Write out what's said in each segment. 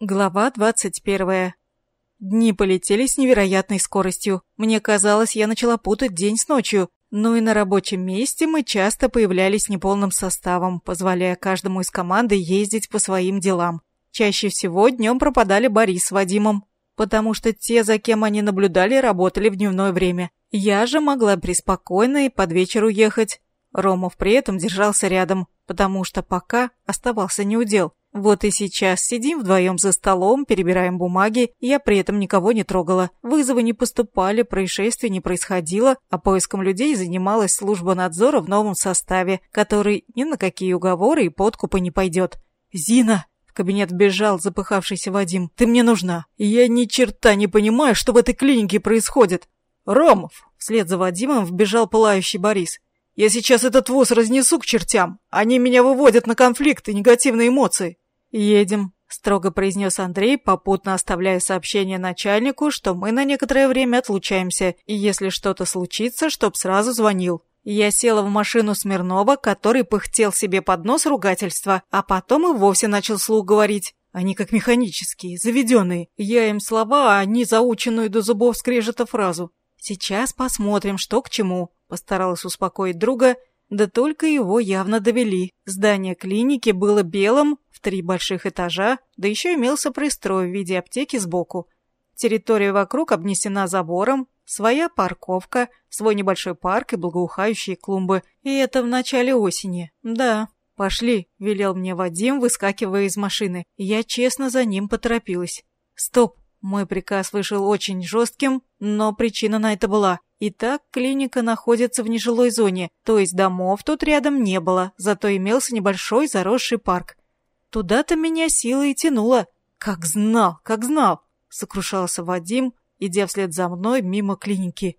Глава двадцать первая. Дни полетели с невероятной скоростью. Мне казалось, я начала путать день с ночью. Ну и на рабочем месте мы часто появлялись неполным составом, позволяя каждому из команды ездить по своим делам. Чаще всего днем пропадали Борис с Вадимом, потому что те, за кем они наблюдали, работали в дневное время. Я же могла преспокойно и под вечер уехать. Ромов при этом держался рядом, потому что пока оставался неудел. Вот и сейчас сидим вдвоем за столом, перебираем бумаги, я при этом никого не трогала. Вызовы не поступали, происшествий не происходило, а поиском людей занималась служба надзора в новом составе, который ни на какие уговоры и подкупы не пойдет. «Зина!» В кабинет бежал запыхавшийся Вадим. «Ты мне нужна. Я ни черта не понимаю, что в этой клинике происходит». «Ромов!» Вслед за Вадимом вбежал пылающий Борис. «Я сейчас этот воз разнесу к чертям. Они меня выводят на конфликт и негативные эмоции». «Едем», — строго произнес Андрей, попутно оставляя сообщение начальнику, что мы на некоторое время отлучаемся, и если что-то случится, чтоб сразу звонил. Я села в машину Смирнова, который пыхтел себе под нос ругательства, а потом и вовсе начал слух говорить. Они как механические, заведенные. Я им слова, а они заученную до зубов скрежета фразу. «Сейчас посмотрим, что к чему», — постаралась успокоить друга, да только его явно довели. Здание клиники было белым, в три больших этажа, да еще имелся пристрой в виде аптеки сбоку. Территория вокруг обнесена забором, своя парковка, свой небольшой парк и благоухающие клумбы. И это в начале осени. Да, пошли, велел мне Вадим, выскакивая из машины. Я честно за ним поторопилась. Стоп, мой приказ вышел очень жестким, но причина на это была. Итак, клиника находится в нежилой зоне, то есть домов тут рядом не было, зато имелся небольшой заросший парк. Туда-то меня силой тянуло. Как знал, как знал, сокрушался Вадим, идя вслед за мной мимо клиники.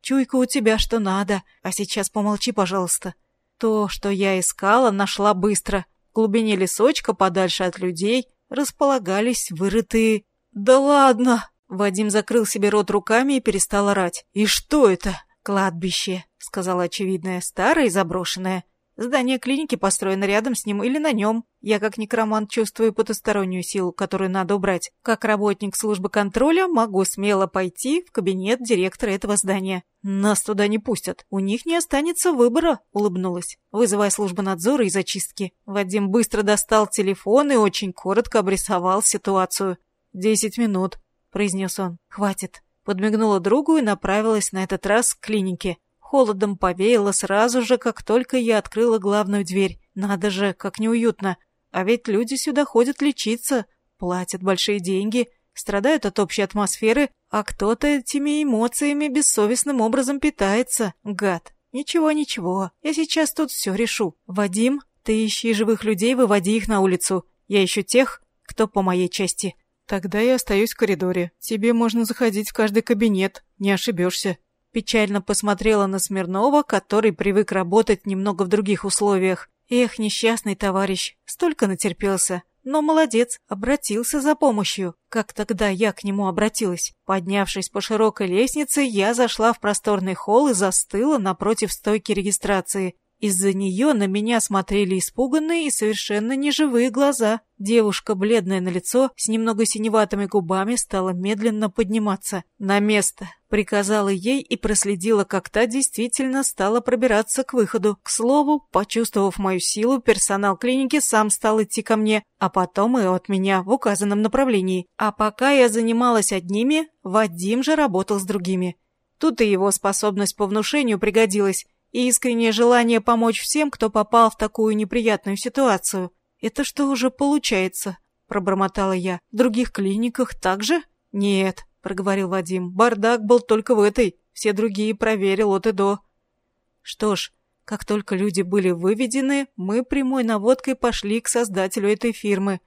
Чуйка у тебя что надо, а сейчас помолчи, пожалуйста. То, что я искала, нашла быстро. В глубине лесочка, подальше от людей, располагались вырытые... Да ладно! Вадим закрыл себе рот руками и перестал орать. «И что это?» «Кладбище», — сказала очевидное, старое и заброшенное. Здание клиники построено рядом с ним или на нем. Я, как некромант, чувствую потустороннюю силу, которую надо убрать. Как работник службы контроля могу смело пойти в кабинет директора этого здания. Нас туда не пустят. У них не останется выбора, улыбнулась, вызывая службу надзора и зачистки. Вадим быстро достал телефон и очень коротко обрисовал ситуацию. «Десять минут», — произнес он. «Хватит». Подмигнула другу и направилась на этот раз к клинике. Холодом повеяло сразу же, как только я открыла главную дверь. Надо же, как неуютно. А ведь люди сюда ходят лечиться, платят большие деньги, страдают от общей атмосферы, а кто-то этими эмоциями бессовестным образом питается. Гад. Ничего, ничего, я сейчас тут все решу. Вадим, ты ищи живых людей, выводи их на улицу. Я ищу тех, кто по моей части. Тогда я остаюсь в коридоре. Тебе можно заходить в каждый кабинет, не ошибешься. Печально посмотрела на Смирнова, который привык работать немного в других условиях. Эх, несчастный товарищ, столько натерпелся. Но молодец, обратился за помощью. Как тогда я к нему обратилась? Поднявшись по широкой лестнице, я зашла в просторный холл и застыла напротив стойки регистрации. Из-за нее на меня смотрели испуганные и совершенно неживые глаза. Девушка, бледная на лицо, с немного синеватыми губами, стала медленно подниматься. «На место!» — приказала ей и проследила, как та действительно стала пробираться к выходу. К слову, почувствовав мою силу, персонал клиники сам стал идти ко мне, а потом и от меня в указанном направлении. А пока я занималась одними, Вадим же работал с другими. Тут и его способность по внушению пригодилась и искреннее желание помочь всем, кто попал в такую неприятную ситуацию. «Это что уже получается?» – пробормотала я. «В других клиниках так же?» «Нет», – проговорил Вадим. «Бардак был только в этой. Все другие проверил от и до». Что ж, как только люди были выведены, мы прямой наводкой пошли к создателю этой фирмы.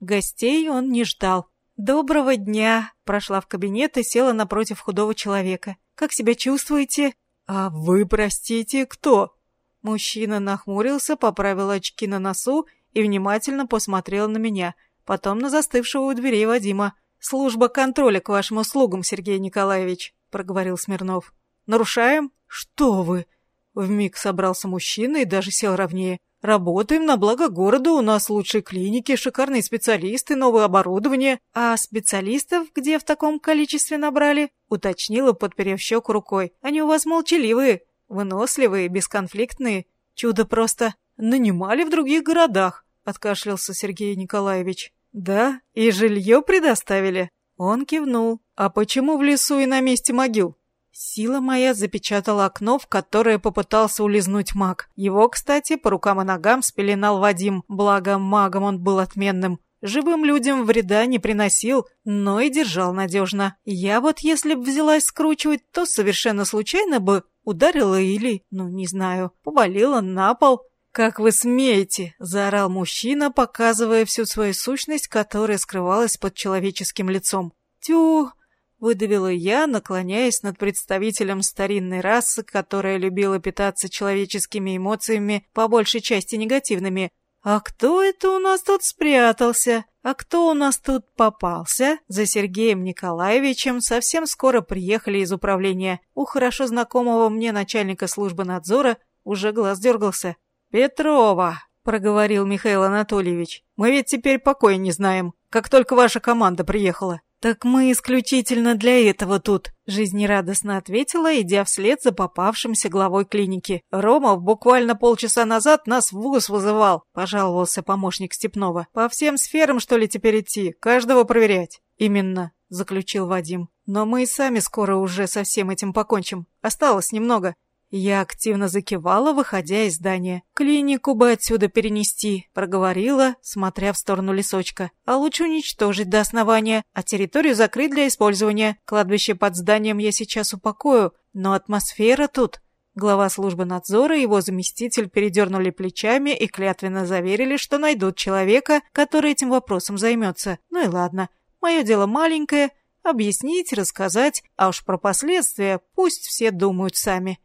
Гостей он не ждал. «Доброго дня!» – прошла в кабинет и села напротив худого человека. «Как себя чувствуете?» «А вы, простите, кто?» Мужчина нахмурился, поправил очки на носу и внимательно посмотрел на меня, потом на застывшего у дверей Вадима. «Служба контроля к вашим услугам, Сергей Николаевич», — проговорил Смирнов. «Нарушаем?» «Что вы?» Вмиг собрался мужчина и даже сел ровнее. Работаем на благо города, у нас лучшие клиники, шикарные специалисты, новое оборудование. А специалистов где в таком количестве набрали?» — уточнила, подперев щеку рукой. «Они у вас молчаливые, выносливые, бесконфликтные. Чудо просто. Нанимали в других городах», — откашлялся Сергей Николаевич. «Да, и жилье предоставили?» Он кивнул. «А почему в лесу и на месте могил?» Сила моя запечатала окно, в которое попытался улизнуть маг. Его, кстати, по рукам и ногам спеленал Вадим, благо магом он был отменным. Живым людям вреда не приносил, но и держал надежно. Я вот если б взялась скручивать, то совершенно случайно бы ударила или, ну не знаю, повалила на пол. «Как вы смеете!» – заорал мужчина, показывая всю свою сущность, которая скрывалась под человеческим лицом. «Тю!» – выдавила я, наклоняясь над представителем старинной расы, которая любила питаться человеческими эмоциями, по большей части негативными. «А кто это у нас тут спрятался? А кто у нас тут попался?» За Сергеем Николаевичем совсем скоро приехали из управления. У хорошо знакомого мне начальника службы надзора уже глаз дергался. «Петрова», — проговорил Михаил Анатольевич, — «мы ведь теперь покоя не знаем, как только ваша команда приехала». «Так мы исключительно для этого тут», — жизнерадостно ответила, идя вслед за попавшимся главой клиники. «Ромов буквально полчаса назад нас в ВУЗ вызывал», — пожаловался помощник Степнова. «По всем сферам, что ли, теперь идти? Каждого проверять?» «Именно», — заключил Вадим. «Но мы и сами скоро уже со всем этим покончим. Осталось немного. Я активно закивала, выходя из здания. «Клинику бы отсюда перенести», — проговорила, смотря в сторону лесочка. «А лучше уничтожить до основания, а территорию закрыть для использования. Кладбище под зданием я сейчас упокою, но атмосфера тут...» Глава службы надзора и его заместитель передернули плечами и клятвенно заверили, что найдут человека, который этим вопросом займется. Ну и ладно, мое дело маленькое — объяснить, рассказать, а уж про последствия пусть все думают сами.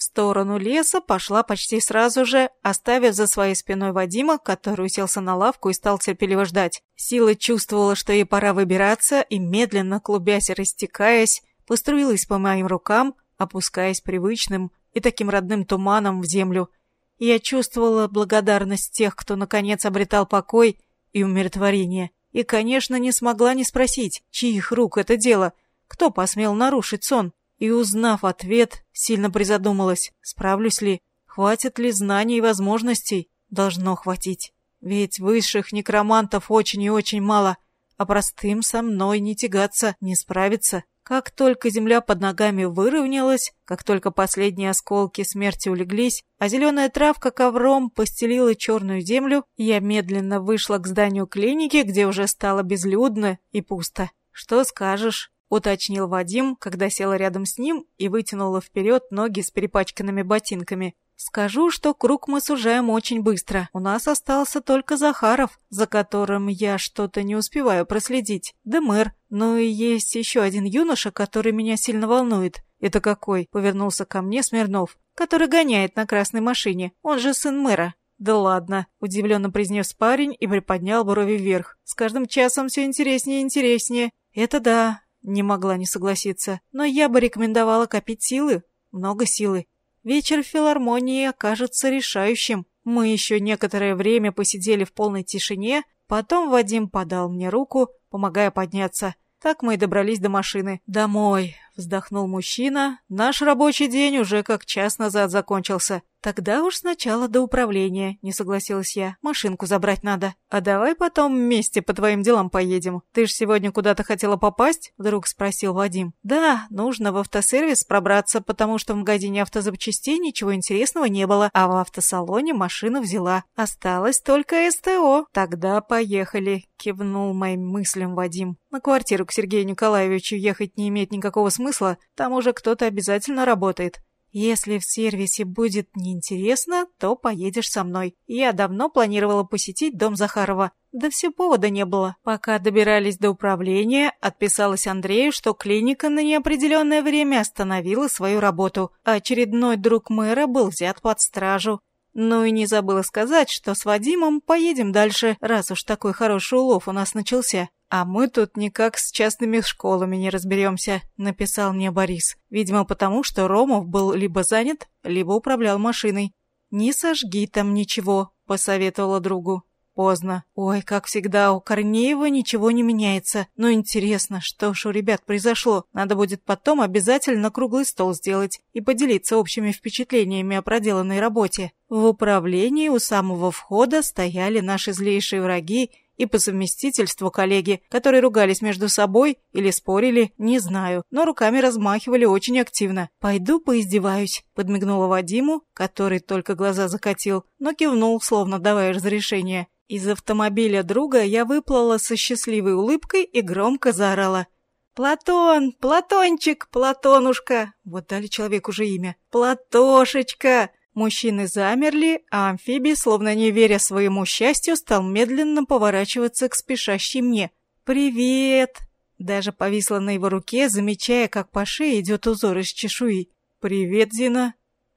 В сторону леса пошла почти сразу же, оставив за своей спиной Вадима, который уселся на лавку и стал терпеливо ждать. Сила чувствовала, что ей пора выбираться, и медленно, клубясь и растекаясь, поструилась по моим рукам, опускаясь привычным и таким родным туманом в землю. Я чувствовала благодарность тех, кто наконец обретал покой и умиротворение. И, конечно, не смогла не спросить, чьих рук это дело, кто посмел нарушить сон. И, узнав ответ, сильно призадумалась, справлюсь ли, хватит ли знаний и возможностей. Должно хватить. Ведь высших некромантов очень и очень мало, а простым со мной не тягаться, не справиться. Как только земля под ногами выровнялась, как только последние осколки смерти улеглись, а зеленая травка ковром постелила черную землю, я медленно вышла к зданию клиники, где уже стало безлюдно и пусто. Что скажешь? Уточнил Вадим, когда села рядом с ним и вытянула вперед ноги с перепачканными ботинками. «Скажу, что круг мы сужаем очень быстро. У нас остался только Захаров, за которым я что-то не успеваю проследить. Да мэр. Ну и есть еще один юноша, который меня сильно волнует. Это какой?» — повернулся ко мне Смирнов. «Который гоняет на красной машине. Он же сын мэра». «Да ладно», — удивленно произнес парень и приподнял брови вверх. «С каждым часом все интереснее и интереснее». «Это да, не могла не согласиться. Но я бы рекомендовала копить силы. Много силы. Вечер в филармонии окажется решающим. Мы еще некоторое время посидели в полной тишине, потом Вадим подал мне руку, помогая подняться. Так мы и добрались до машины. «Домой», — вздохнул мужчина. «Наш рабочий день уже как час назад закончился. «Тогда уж сначала до управления», — не согласилась я. «Машинку забрать надо. А давай потом вместе по твоим делам поедем. Ты ж сегодня куда-то хотела попасть?» — вдруг спросил Вадим. «Да, нужно в автосервис пробраться, потому что в магазине автозапчастей ничего интересного не было, а в автосалоне машину взяла. Осталось только СТО. Тогда поехали», — кивнул моим мыслям Вадим. «На квартиру к Сергею Николаевичу ехать не имеет никакого смысла, там уже кто-то обязательно работает». Если в сервисе будет неинтересно, то поедешь со мной. Я давно планировала посетить дом Захарова. Да все повода не было. Пока добирались до управления, отписалась Андрею, что клиника на неопределенное время остановила свою работу. Очередной друг мэра был взят под стражу. Ну и не забыла сказать, что с Вадимом поедем дальше, раз уж такой хороший улов у нас начался. «А мы тут никак с частными школами не разберемся», — написал мне Борис. Видимо, потому что Ромов был либо занят, либо управлял машиной. «Не сожги там ничего», — посоветовала другу. Поздно. Ой, как всегда, у Корнеева ничего не меняется. Но интересно, что ж у ребят произошло? Надо будет потом обязательно круглый стол сделать и поделиться общими впечатлениями о проделанной работе. В управлении у самого входа стояли наши злейшие враги и по совместительству коллеги, которые ругались между собой или спорили, не знаю, но руками размахивали очень активно. «Пойду поиздеваюсь», — подмигнула Вадиму, который только глаза закатил, но кивнул, словно давая разрешение. Из автомобиля друга я выплыла со счастливой улыбкой и громко заорала. «Платон! Платончик! Платонушка!» Вот дали человеку уже имя. «Платошечка!» Мужчины замерли, а амфибий, словно не веря своему счастью, стал медленно поворачиваться к спешащей мне. «Привет!» Даже повисла на его руке, замечая, как по шее идет узор из чешуи. «Привет, Зина!»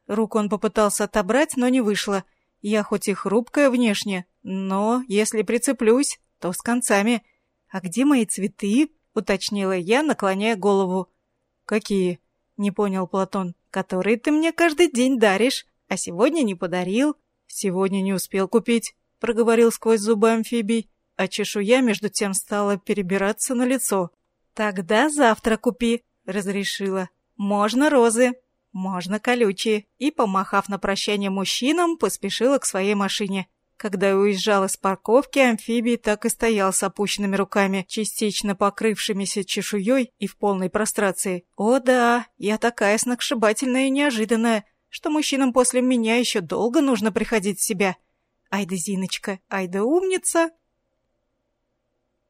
Руку он попытался отобрать, но не вышло. Я хоть и хрупкая внешне, но если прицеплюсь, то с концами. А где мои цветы? Уточнила я, наклоняя голову. Какие? Не понял Платон. Которые ты мне каждый день даришь, а сегодня не подарил. Сегодня не успел купить, проговорил сквозь зубы амфибий, а чешуя между тем стала перебираться на лицо. Тогда завтра купи, разрешила. Можно розы. «Можно колючие», и, помахав на прощание мужчинам, поспешила к своей машине. Когда уезжала с парковки, амфибий так и стоял с опущенными руками, частично покрывшимися чешуей и в полной прострации. «О да, я такая сногсшибательная и неожиданная, что мужчинам после меня еще долго нужно приходить в себя. Ай да Зиночка, ай да умница!»